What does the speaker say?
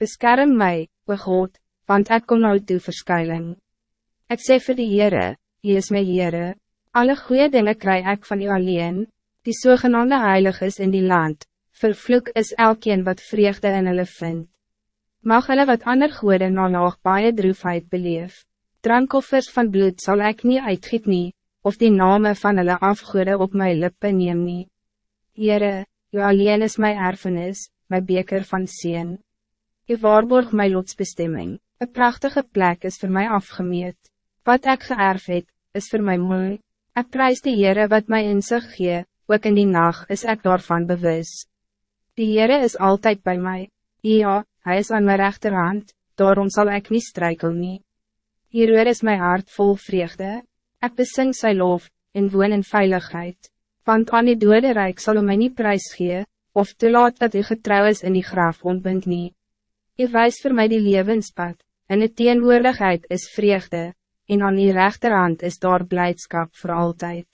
Beskerm mij, o God, want ik kom nou toe verskuiling. Ik sê vir die Heere, Hy is my Heere, alle goede dingen krijg ik van u alleen, die zogenaamde heilig is in die land, vervloek is elkeen wat vreugde in hulle vind. Mag hulle wat ander goede na laag baie droefheid beleef, drankoffers van bloed zal ik niet uitgiet nie, of die name van hulle afgoede op my lippe neem nie. Heere, u alleen is my erfenis, my beker van sien. U waarborg my lotsbestemming, een prachtige plek is voor mij afgemeet. Wat ik geërf het, is voor mij mooi. Ik prijs de Heere wat mij in zich gee, ook in die nacht is ik daarvan bewust. Die Heere is altijd bij mij. Ja, hij is aan mijn rechterhand, daarom zal ik niet strijkel nie. Hieroor is mijn hart vol vreugde. Ik besing sy lof, en woon in veiligheid. Want aan die dode rijk zal mij niet prijs gee, of te laat dat u getrouw is in die graaf ontbind nie. U wijs voor mij die levenspad, en de teenwoordigheid is vreugde, en aan die rechterhand is daar blijdschap voor altijd.